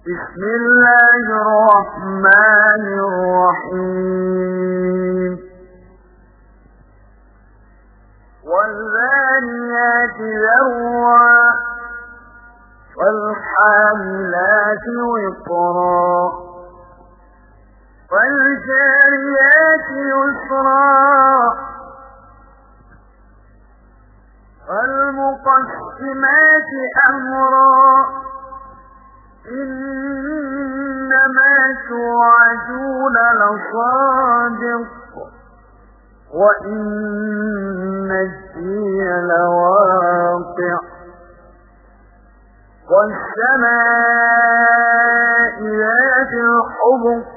بسم الله الرحمن الرحيم. والذانيات ذروا والحاملات وقرا والجاريات يسرا والمقسمات أمرا إنما توعدون لصادق وإن الدين لواقع. والسماء ذات الحبق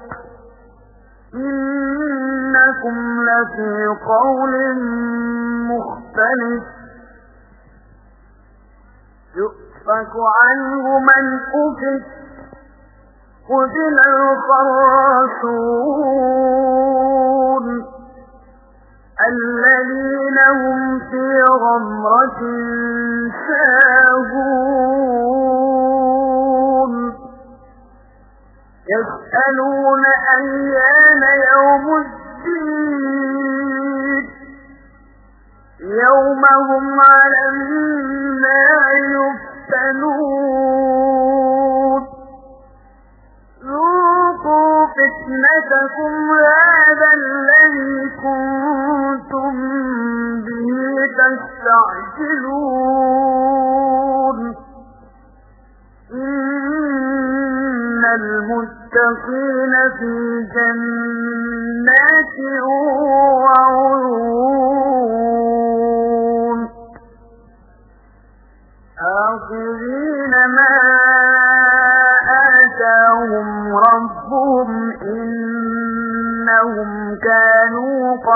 إنكم لفي قول مختلف. يؤفك عنه من أفك قتل الخراصون الذين هم في غمرة ساهون. يسألون أيان يوم الدين. يوم هم على النار يفتنون ذوقوا فتنتكم هذا الذي كنتم به تستعجلون. إن المتقين في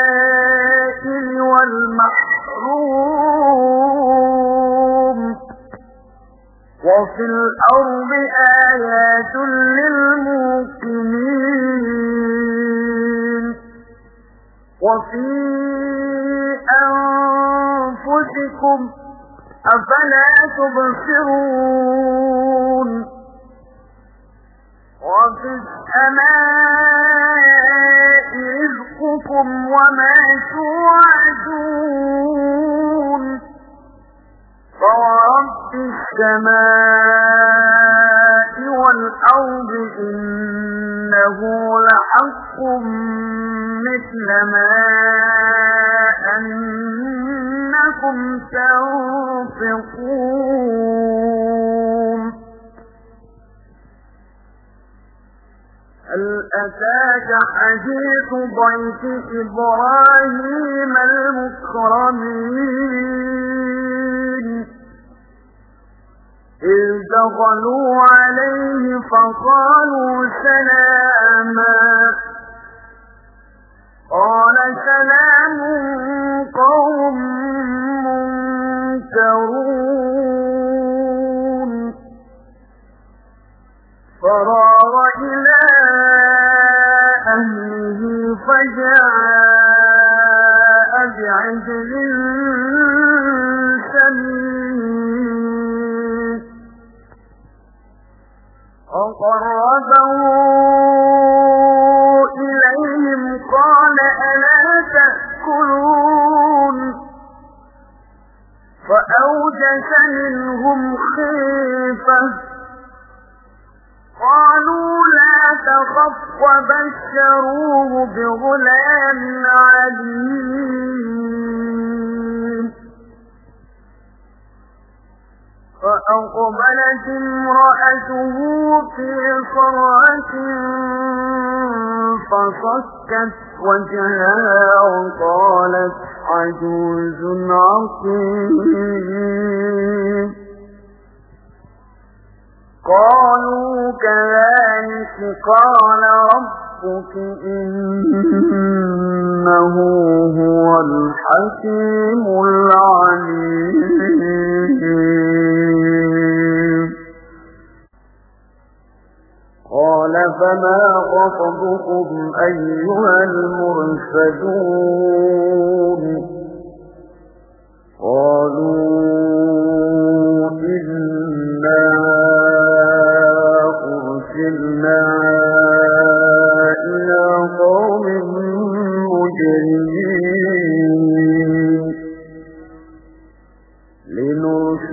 للسائل والمحروم وفي الأرض آيات للموقنين وفي أنفسكم أفلا تبصرون وما توعدون فورب السماء والأرض إنه لحق مثل ما أنكم تنفقون أتاك حديث ضيف إبراهيم المكرمين. إذ دخلوا عليه فقالوا سلاما. قال سلام قوم منكرون. فراغ بعجل سمين وقربه إليهم قال ألا تأكلون؟ فأوجس منهم خيفة. قالوا تخف وبشروه بغلام عليم فأقبلت امرأته في صرعة فصكت وجهها وقالت عجوز عقيم قالوا كذلك قال ربك إنه هو الحكيم العليم. قال فما خطبكم أيها المرسلون؟ قالوا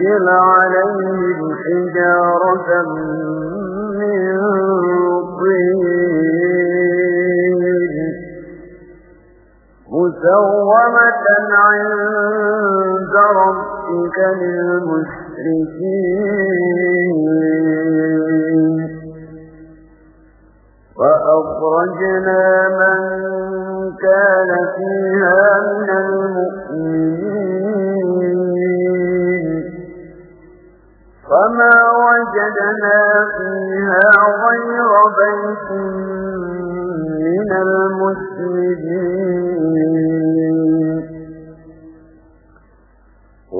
لنرسل عليهم حجارة من طين مسومة عند ربك للمشركين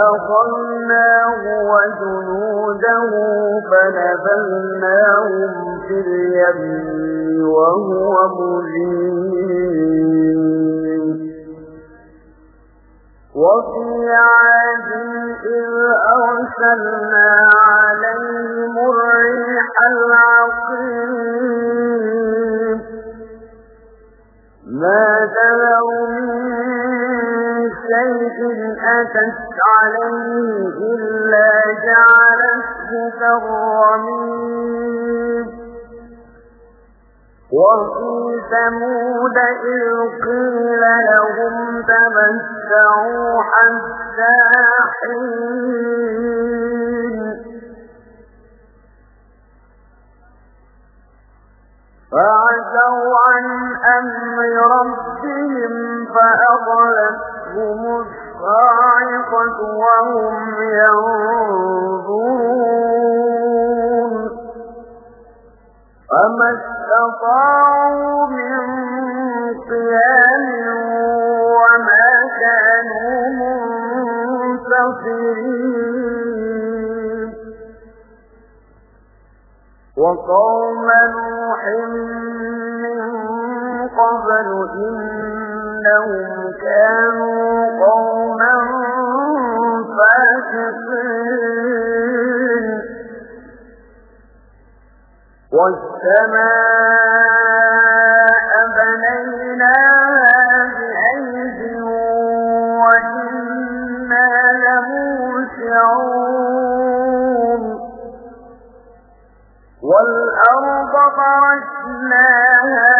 فأخذناه وجنوده فنبلناهم في اليم وهو مليم وفي عاد إذ أرسلنا عليهم الريح العقيم. أتت عليه إلا جعلته كالرميم. وفي ثمود إذ قيل لهم تمتعوا حتى حين. فعتوا عن أمر ربهم فأضلتهم الصاعقة وهم ينظرون. فما استطاعوا من قيام وما كانوا منتصرين وقوم نوح من قبل إنهم كانوا قوما والسماء بنيناها بأيد وإنا لموسعون. والأرض فرشناها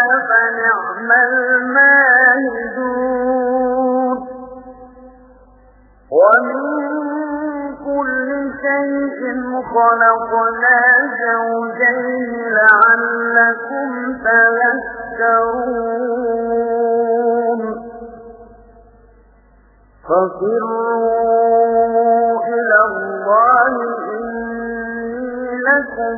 خلقنا زوجين لعلكم تذكرون. ففروا إلى الله إني لكم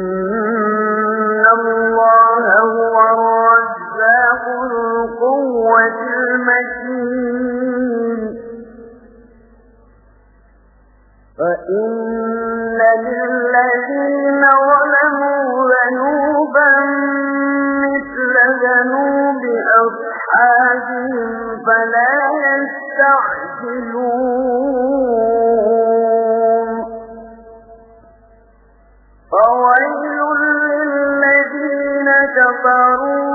فويل للذين كفروا